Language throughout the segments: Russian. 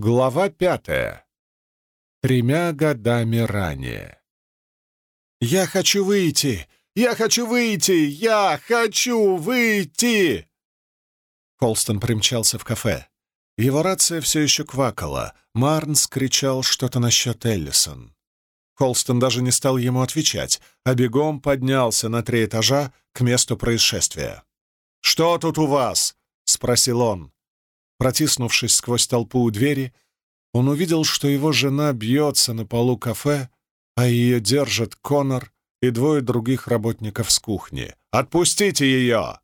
Глава пятая. Тремя годами ранее. «Я хочу выйти! Я хочу выйти! Я хочу выйти!» Холстон примчался в кафе. Его рация все еще квакала. Марнс кричал что-то насчет Эллисон. Холстон даже не стал ему отвечать, а бегом поднялся на три этажа к месту происшествия. «Что тут у вас?» — спросил он. Протиснувшись сквозь толпу у двери, он увидел, что его жена бьется на полу кафе, а ее держат Конор и двое других работников с кухни. «Отпустите ее!»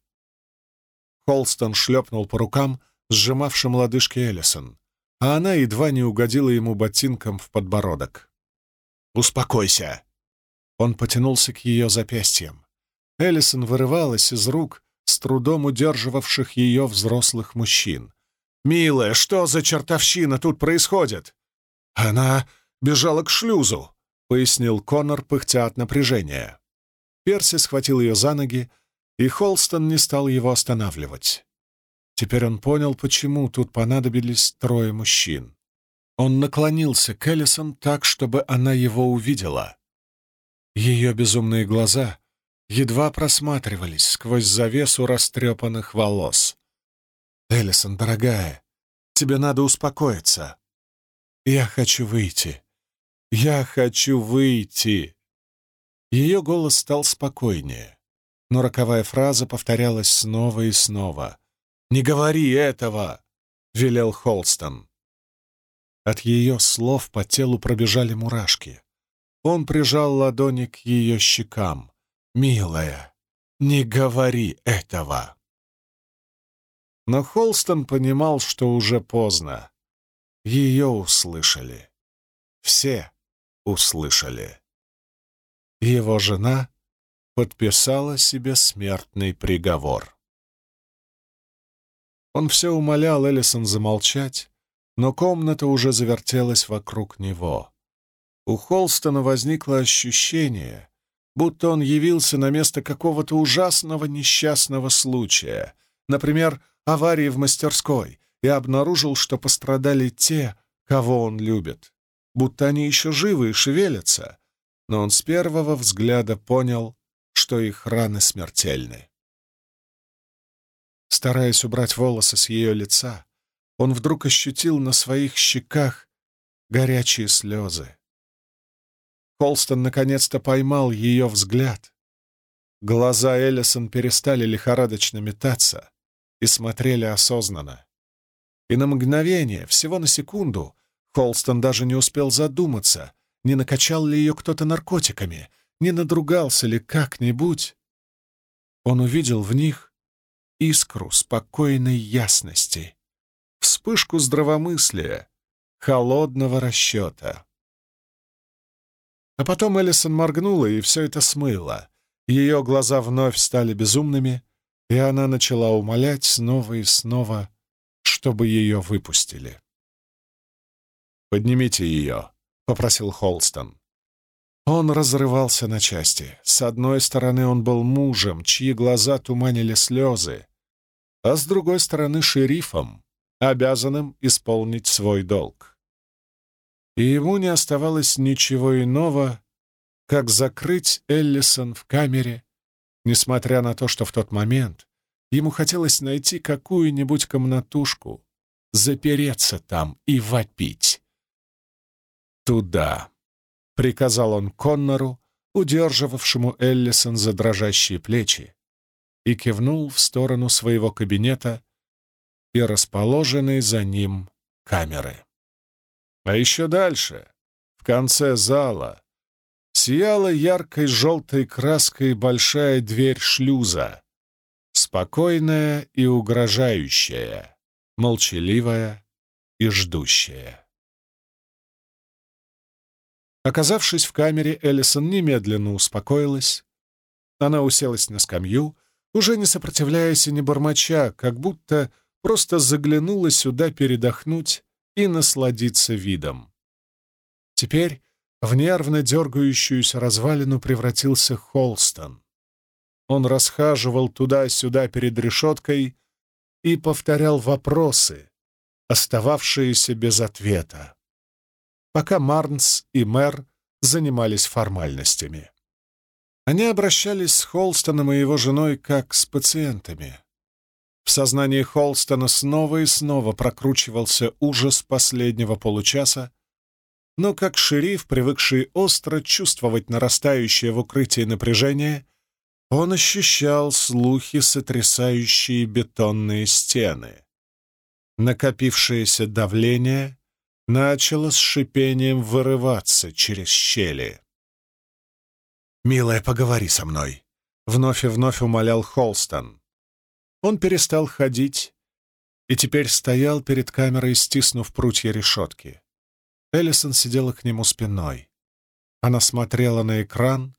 Холстон шлепнул по рукам, сжимавшим лодыжки Эллисон, а она едва не угодила ему ботинком в подбородок. «Успокойся!» Он потянулся к ее запястьям. Эллисон вырывалась из рук, с трудом удерживавших ее взрослых мужчин. «Милая, что за чертовщина тут происходит?» «Она бежала к шлюзу», — пояснил Коннор, пыхтя от напряжения. Перси схватил ее за ноги, и Холстон не стал его останавливать. Теперь он понял, почему тут понадобились трое мужчин. Он наклонился к Эллисон так, чтобы она его увидела. Ее безумные глаза едва просматривались сквозь завесу растрепанных волос. «Эллисон, дорогая, тебе надо успокоиться. Я хочу выйти. Я хочу выйти!» Ее голос стал спокойнее, но роковая фраза повторялась снова и снова. «Не говори этого!» — велел Холстон. От ее слов по телу пробежали мурашки. Он прижал ладони к ее щекам. «Милая, не говори этого!» Но Холстон понимал, что уже поздно. Ее услышали. Все услышали. Его жена подписала себе смертный приговор. Он все умолял Эллисон замолчать, но комната уже завертелась вокруг него. У Холстона возникло ощущение, будто он явился на место какого-то ужасного несчастного случая, например, аварии в мастерской и обнаружил, что пострадали те, кого он любит, будто они еще живы и шевелятся, но он с первого взгляда понял, что их раны смертельны. Стараясь убрать волосы с ее лица, он вдруг ощутил на своих щеках горячие слезы. Холстон наконец-то поймал ее взгляд. Глаза Эллисон перестали лихорадочно метаться, и смотрели осознанно. И на мгновение, всего на секунду, Холстон даже не успел задуматься, не накачал ли ее кто-то наркотиками, не надругался ли как-нибудь. Он увидел в них искру спокойной ясности, вспышку здравомыслия, холодного расчета. А потом Эллисон моргнула, и все это смыло. Ее глаза вновь стали безумными, и она начала умолять снова и снова, чтобы ее выпустили. «Поднимите ее», — попросил Холстон. Он разрывался на части. С одной стороны, он был мужем, чьи глаза туманили слезы, а с другой стороны — шерифом, обязанным исполнить свой долг. И ему не оставалось ничего иного, как закрыть Эллисон в камере несмотря на то, что в тот момент ему хотелось найти какую-нибудь комнатушку, запереться там и вопить. «Туда», — приказал он Коннору, удерживавшему Эллисон за дрожащие плечи, и кивнул в сторону своего кабинета и расположенной за ним камеры. А еще дальше, в конце зала, сияла яркой желтой краской большая дверь шлюза, спокойная и угрожающая, молчаливая и ждущая. Оказавшись в камере, Эллисон немедленно успокоилась. Она уселась на скамью, уже не сопротивляясь и не бормоча, как будто просто заглянула сюда передохнуть и насладиться видом. Теперь в нервно дергающуюся развалину превратился Холстон. Он расхаживал туда-сюда перед решеткой и повторял вопросы, остававшиеся без ответа, пока Марнс и мэр занимались формальностями. Они обращались с Холстоном и его женой как с пациентами. В сознании Холстона снова и снова прокручивался ужас последнего получаса, но как шериф, привыкший остро чувствовать нарастающее в укрытии напряжение, он ощущал слухи, сотрясающие бетонные стены. Накопившееся давление начало с шипением вырываться через щели. «Милая, поговори со мной», — вновь и вновь умолял Холстон. Он перестал ходить и теперь стоял перед камерой, стиснув прутья решетки. Эллисон сидела к нему спиной. Она смотрела на экран,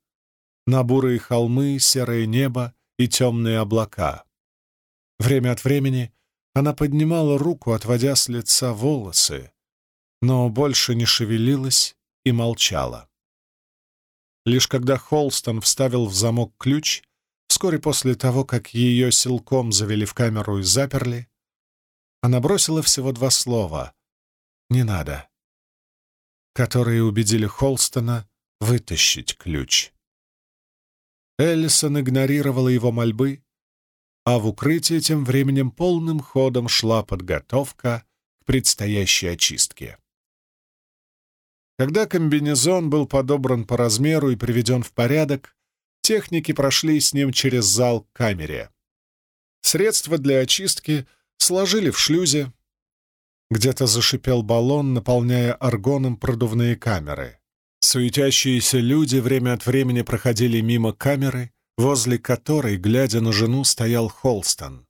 на бурые холмы, серое небо и темные облака. Время от времени она поднимала руку, отводя с лица волосы, но больше не шевелилась и молчала. Лишь когда Холстон вставил в замок ключ, вскоре после того, как ее силком завели в камеру и заперли, она бросила всего два слова «не надо», которые убедили Холстона вытащить ключ. Эллисон игнорировала его мольбы, а в укрытии тем временем полным ходом шла подготовка к предстоящей очистке. Когда комбинезон был подобран по размеру и приведен в порядок, техники прошли с ним через зал к камере. Средства для очистки сложили в шлюзе. Где-то зашипел баллон, наполняя аргоном продувные камеры. Суетящиеся люди время от времени проходили мимо камеры, возле которой, глядя на жену, стоял Холстон.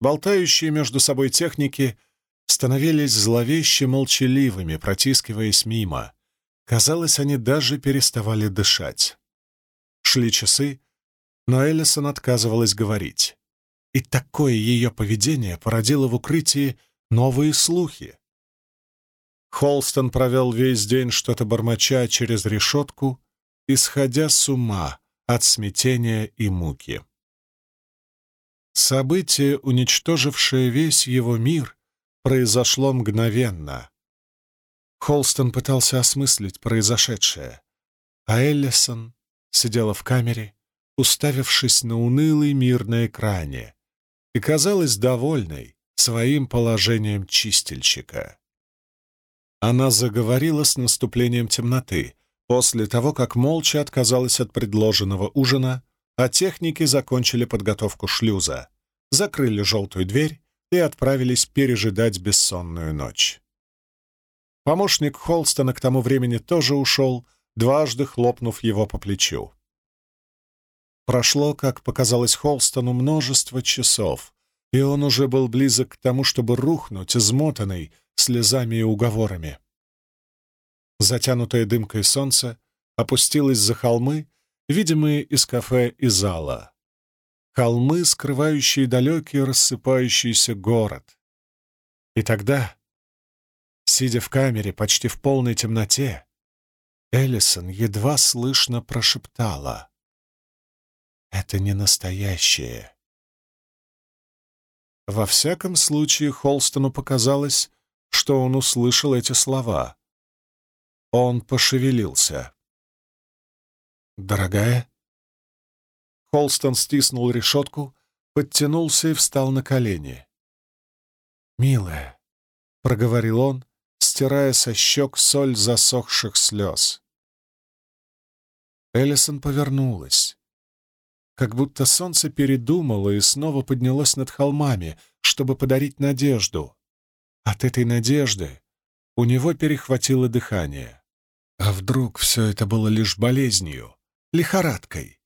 Болтающие между собой техники становились зловеще молчаливыми, протискиваясь мимо. Казалось, они даже переставали дышать. Шли часы, но Эллисон отказывалась говорить. И такое ее поведение породило в укрытии новые слухи. Холстон провел весь день что-то бормоча через решетку, исходя с ума от смятения и муки. Событие, уничтожившее весь его мир, произошло мгновенно. Холстон пытался осмыслить произошедшее, а Эллисон сидела в камере, уставившись на унылый мир на экране, и казалась довольной своим положением чистильщика. Она заговорила с наступлением темноты, после того, как молча отказалась от предложенного ужина, а техники закончили подготовку шлюза, закрыли желтую дверь и отправились пережидать бессонную ночь. Помощник Холстона к тому времени тоже ушел, дважды хлопнув его по плечу. Прошло, как показалось Холстону, множество часов, и он уже был близок к тому, чтобы рухнуть, измотанный, слезами и уговорами. Затянутое дымкой солнце опустилось за холмы, видимые из кафе и зала. Холмы, скрывающие далекий рассыпающийся город. И тогда, сидя в камере почти в полной темноте, Эллисон едва слышно прошептала. «Это не настоящее». Во всяком случае, Холстону показалось, что он услышал эти слова. Он пошевелился. «Дорогая?» Холстон стиснул решетку, подтянулся и встал на колени. «Милая», — проговорил он, стирая со щек соль засохших слез. Эллисон повернулась. Как будто солнце передумало и снова поднялось над холмами, чтобы подарить надежду. От этой надежды у него перехватило дыхание. А вдруг все это было лишь болезнью, лихорадкой,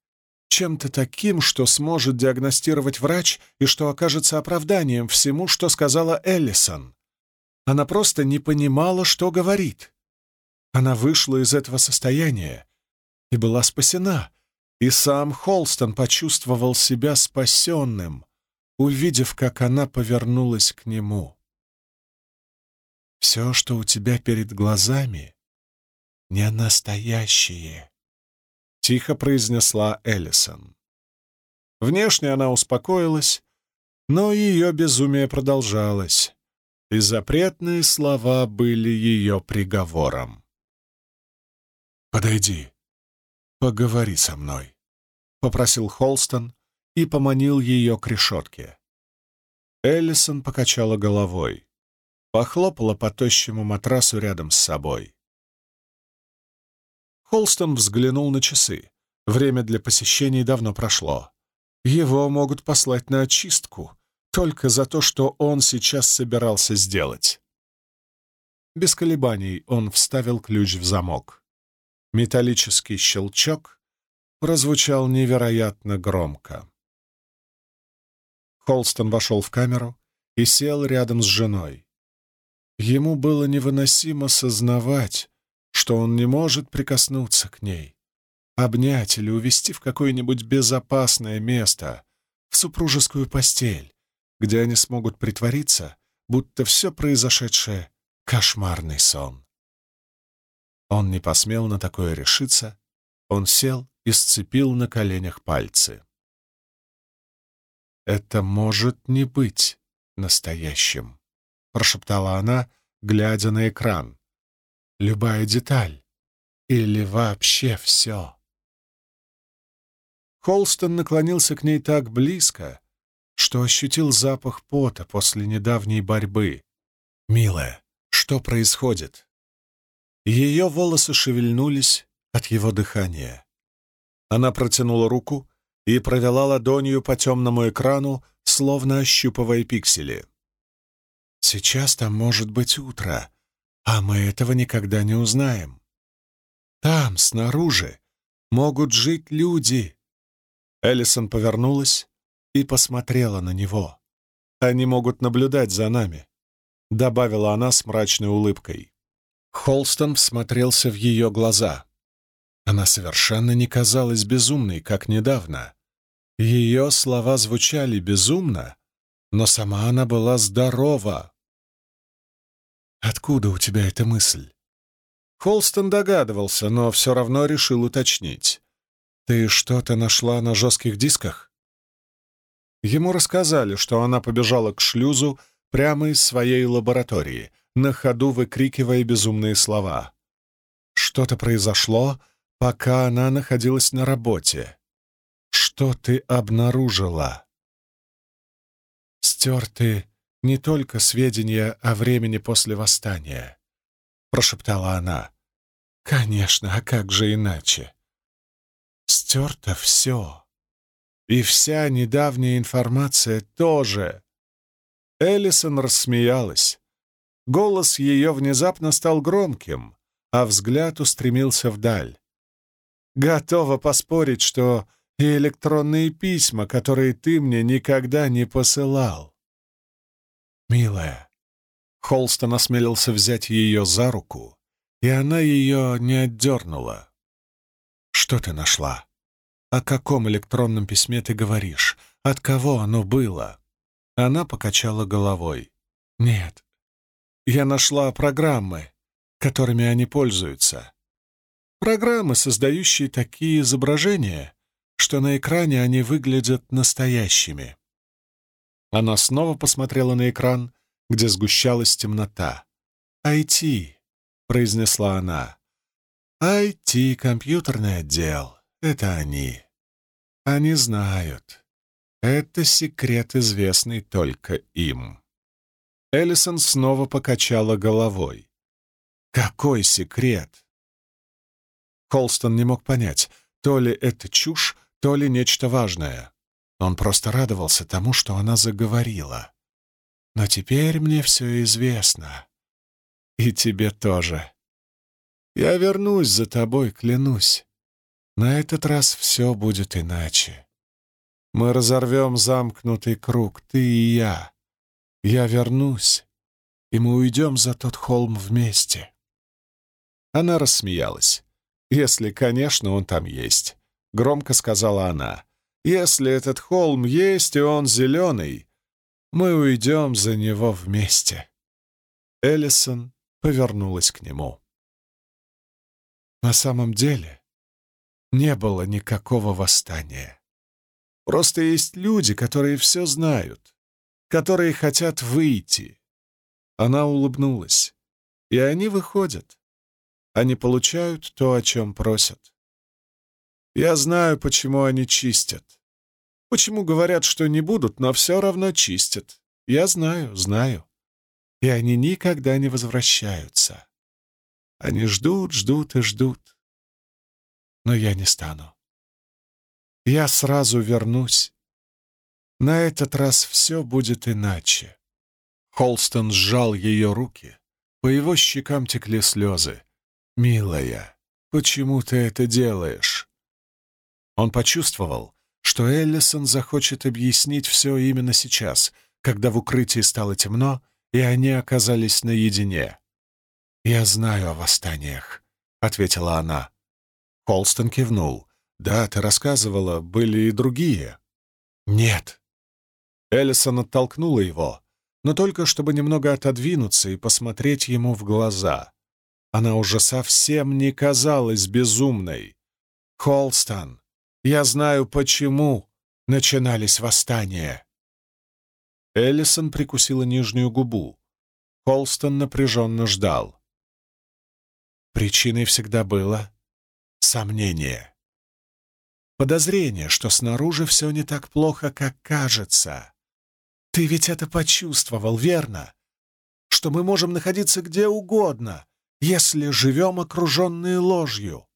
чем-то таким, что сможет диагностировать врач и что окажется оправданием всему, что сказала Эллисон. Она просто не понимала, что говорит. Она вышла из этого состояния и была спасена, и сам Холстон почувствовал себя спасенным, увидев, как она повернулась к нему. Все, что у тебя перед глазами, не настоящее, — тихо произнесла Эллисон. Внешне она успокоилась, но ее безумие продолжалось, и запретные слова были ее приговором. «Подойди, поговори со мной», — попросил Холстон и поманил ее к решетке. Эллисон покачала головой, похлопала по тощему матрасу рядом с собой. Холстон взглянул на часы. Время для посещений давно прошло. Его могут послать на очистку только за то, что он сейчас собирался сделать. Без колебаний он вставил ключ в замок. Металлический щелчок прозвучал невероятно громко. Холстон вошел в камеру и сел рядом с женой. Ему было невыносимо сознавать, что он не может прикоснуться к ней, обнять или увести в какое-нибудь безопасное место, в супружескую постель, где они смогут притвориться, будто все произошедшее — кошмарный сон. Он не посмел на такое решиться, он сел и сцепил на коленях пальцы. «Это может не быть настоящим», — прошептала она, глядя на экран. «Любая деталь или вообще все». Холстон наклонился к ней так близко, что ощутил запах пота после недавней борьбы. «Милая, что происходит?» Ее волосы шевельнулись от его дыхания. Она протянула руку и провела ладонью по темному экрану, словно ощупывая пиксели. «Сейчас там может быть утро, а мы этого никогда не узнаем. Там, снаружи, могут жить люди, Эллисон повернулась и посмотрела на него. «Они могут наблюдать за нами», — добавила она с мрачной улыбкой. Холстон всмотрелся в ее глаза. Она совершенно не казалась безумной, как недавно. Ее слова звучали безумно, но сама она была здорова. «Откуда у тебя эта мысль?» Холстон догадывался, но все равно решил уточнить. «Ты что-то нашла на жестких дисках?» Ему рассказали, что она побежала к шлюзу прямо из своей лаборатории, на ходу выкрикивая безумные слова. Что-то произошло, пока она находилась на работе. Что ты обнаружила? Стерты не только сведения о времени после восстания, прошептала она. Конечно, а как же иначе? Стерто все. И вся недавняя информация тоже. Эллисон рассмеялась. Голос ее внезапно стал громким, а взгляд устремился вдаль. Готова поспорить, что и электронные письма, которые ты мне никогда не посылал. Милая, Холстон осмелился взять ее за руку, и она ее не отдернула. Что ты нашла? О каком электронном письме ты говоришь? От кого оно было?» Она покачала головой. «Нет. Я нашла программы, которыми они пользуются. Программы, создающие такие изображения, что на экране они выглядят настоящими». Она снова посмотрела на экран, где сгущалась темнота. «IT», — произнесла она. IT, компьютерный отдел. Это они. Они знают. Это секрет, известный только им. Эллисон снова покачала головой. Какой секрет? Холстон не мог понять, то ли это чушь, то ли нечто важное. Он просто радовался тому, что она заговорила. Но теперь мне все известно. И тебе тоже. Я вернусь за тобой, клянусь. На этот раз все будет иначе. Мы разорвем замкнутый круг, ты и я. Я вернусь, и мы уйдем за тот холм вместе. Она рассмеялась. «Если, конечно, он там есть», — громко сказала она. «Если этот холм есть, и он зеленый, мы уйдем за него вместе». Эллисон повернулась к нему. На самом деле не было никакого восстания. Просто есть люди, которые все знают, которые хотят выйти. Она улыбнулась. И они выходят. Они получают то, о чем просят. Я знаю, почему они чистят. Почему говорят, что не будут, но все равно чистят. Я знаю, знаю. И они никогда не возвращаются. Они ждут, ждут и ждут. Но я не стану. Я сразу вернусь. На этот раз все будет иначе. Холстон сжал ее руки. По его щекам текли слезы. «Милая, почему ты это делаешь?» Он почувствовал, что Эллисон захочет объяснить все именно сейчас, когда в укрытии стало темно, и они оказались наедине. «Я знаю о восстаниях», — ответила она. Холстон кивнул. «Да, ты рассказывала, были и другие». «Нет». Эллисон оттолкнула его, но только чтобы немного отодвинуться и посмотреть ему в глаза. Она уже совсем не казалась безумной. «Холстон, я знаю, почему начинались восстания». Эллисон прикусила нижнюю губу. Холстон напряженно ждал. Причиной всегда было сомнение. Подозрение, что снаружи все не так плохо, как кажется. Ты ведь это почувствовал, верно? Что мы можем находиться где угодно, если живем окруженные ложью.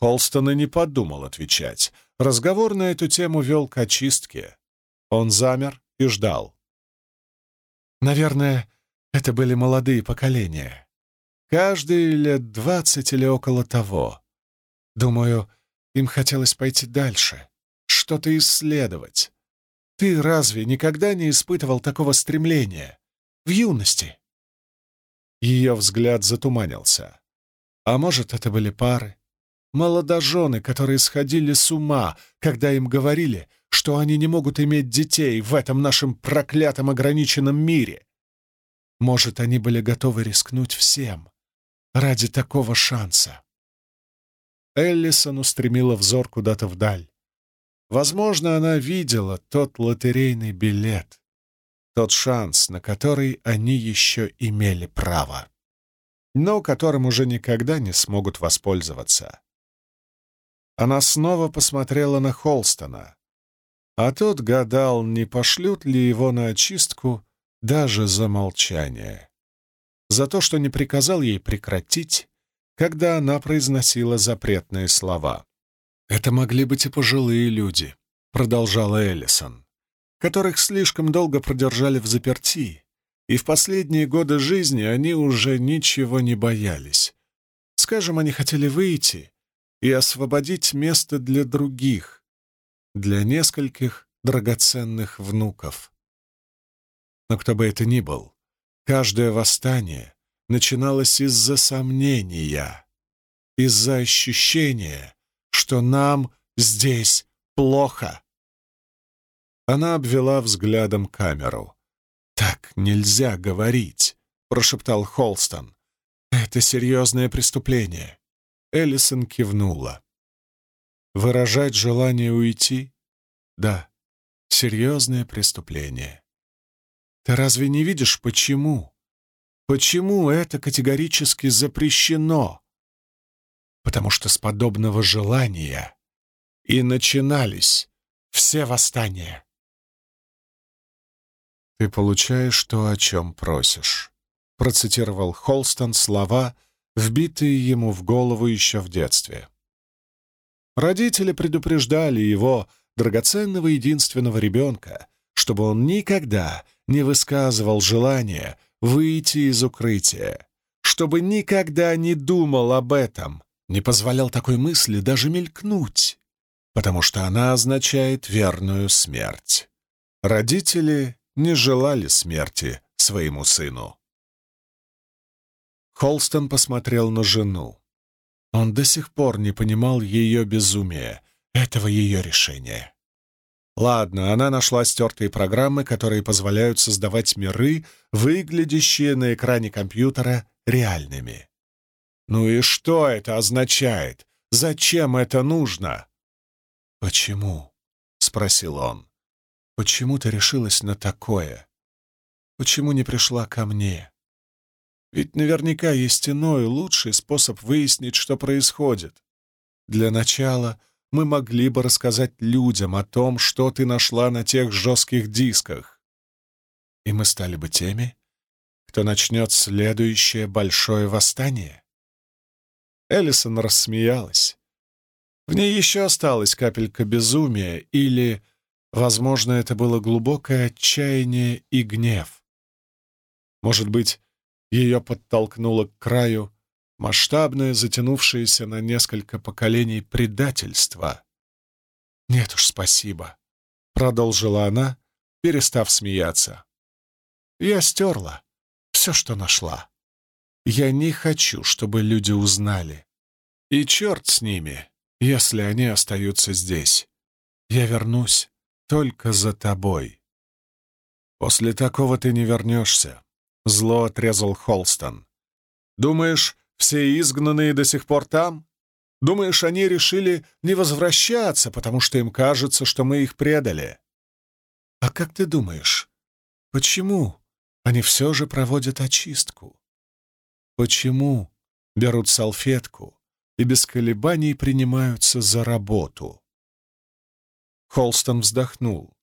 Холстон и не подумал отвечать. Разговор на эту тему вел к очистке. Он замер и ждал. Наверное, это были молодые поколения. Каждый лет двадцать или около того. Думаю, им хотелось пойти дальше, что-то исследовать. Ты разве никогда не испытывал такого стремления? В юности?» Ее взгляд затуманился. А может, это были пары? Молодожены, которые сходили с ума, когда им говорили, что они не могут иметь детей в этом нашем проклятом ограниченном мире. Может, они были готовы рискнуть всем ради такого шанса. Эллисон устремила взор куда-то вдаль. Возможно, она видела тот лотерейный билет, тот шанс, на который они еще имели право, но которым уже никогда не смогут воспользоваться. Она снова посмотрела на Холстона, а тот гадал, не пошлют ли его на очистку даже за молчание, за то, что не приказал ей прекратить, когда она произносила запретные слова. «Это могли быть и пожилые люди», — продолжала Эллисон, «которых слишком долго продержали в заперти, и в последние годы жизни они уже ничего не боялись. Скажем, они хотели выйти и освободить место для других, для нескольких драгоценных внуков. Но кто бы это ни был, каждое восстание начиналось из-за сомнения, из-за ощущения, что нам здесь плохо. Она обвела взглядом камеру. «Так нельзя говорить», — прошептал Холстон. «Это серьезное преступление». Эллисон кивнула. «Выражать желание уйти? Да, серьезное преступление. Ты разве не видишь, почему? Почему это категорически запрещено?» потому что с подобного желания и начинались все восстания. «Ты получаешь то, о чем просишь», — процитировал Холстон слова, вбитые ему в голову еще в детстве. Родители предупреждали его, драгоценного единственного ребенка, чтобы он никогда не высказывал желания выйти из укрытия, чтобы никогда не думал об этом, не позволял такой мысли даже мелькнуть, потому что она означает верную смерть. Родители не желали смерти своему сыну. Холстон посмотрел на жену. Он до сих пор не понимал ее безумия, этого ее решения. Ладно, она нашла стертые программы, которые позволяют создавать миры, выглядящие на экране компьютера реальными. Ну и что это означает? Зачем это нужно? Почему? спросил он. Почему ты решилась на такое? почему не пришла ко мне? Ведь наверняка есть иной, лучший способ выяснить, что происходит. Для начала мы могли бы рассказать людям о том, что ты нашла на тех жестких дисках. И мы стали бы теми, кто начнет следующее большое восстание. Эллисон рассмеялась. В ней еще осталась капелька безумия или, возможно, это было глубокое отчаяние и гнев. Может быть, ее подтолкнуло к краю масштабное, затянувшееся на несколько поколений предательство. «Нет уж, спасибо», — продолжила она, перестав смеяться. «Я стерла все, что нашла. Я не хочу, чтобы люди узнали. И черт с ними, если они остаются здесь. Я вернусь только за тобой». «После такого ты не вернешься», — зло отрезал Холстон. «Думаешь, все изгнанные до сих пор там? Думаешь, они решили не возвращаться, потому что им кажется, что мы их предали? А как ты думаешь, почему они все же проводят очистку? Почему берут салфетку и без колебаний принимаются за работу? Холстон вздохнул.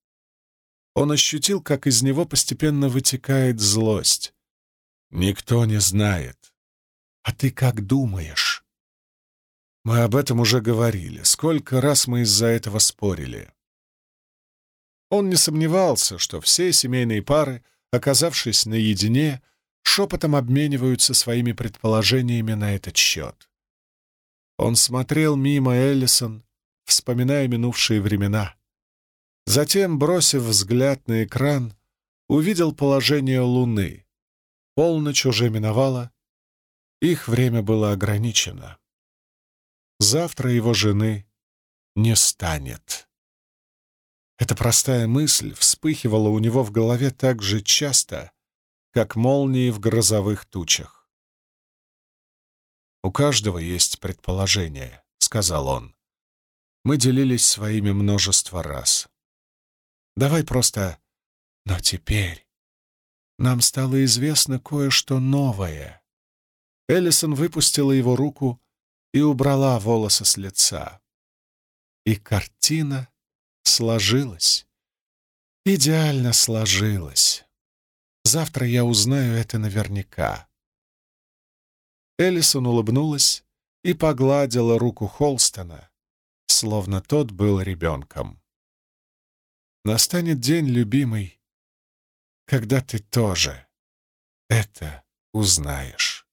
Он ощутил, как из него постепенно вытекает злость. Никто не знает, а ты как думаешь? Мы об этом уже говорили. Сколько раз мы из-за этого спорили. Он не сомневался, что все семейные пары, оказавшись наедине, шепотом обмениваются своими предположениями на этот счет. Он смотрел мимо Эллисон, вспоминая минувшие времена. Затем, бросив взгляд на экран, увидел положение Луны. Полночь уже миновала, их время было ограничено. Завтра его жены не станет. Эта простая мысль вспыхивала у него в голове так же часто, как молнии в грозовых тучах. «У каждого есть предположение», — сказал он. «Мы делились своими множество раз. Давай просто... Но теперь нам стало известно кое-что новое». Эллисон выпустила его руку и убрала волосы с лица. И картина сложилась. Идеально сложилась. Завтра я узнаю это наверняка. Эллисон улыбнулась и погладила руку Холстона, словно тот был ребенком. Настанет день, любимый, когда ты тоже это узнаешь.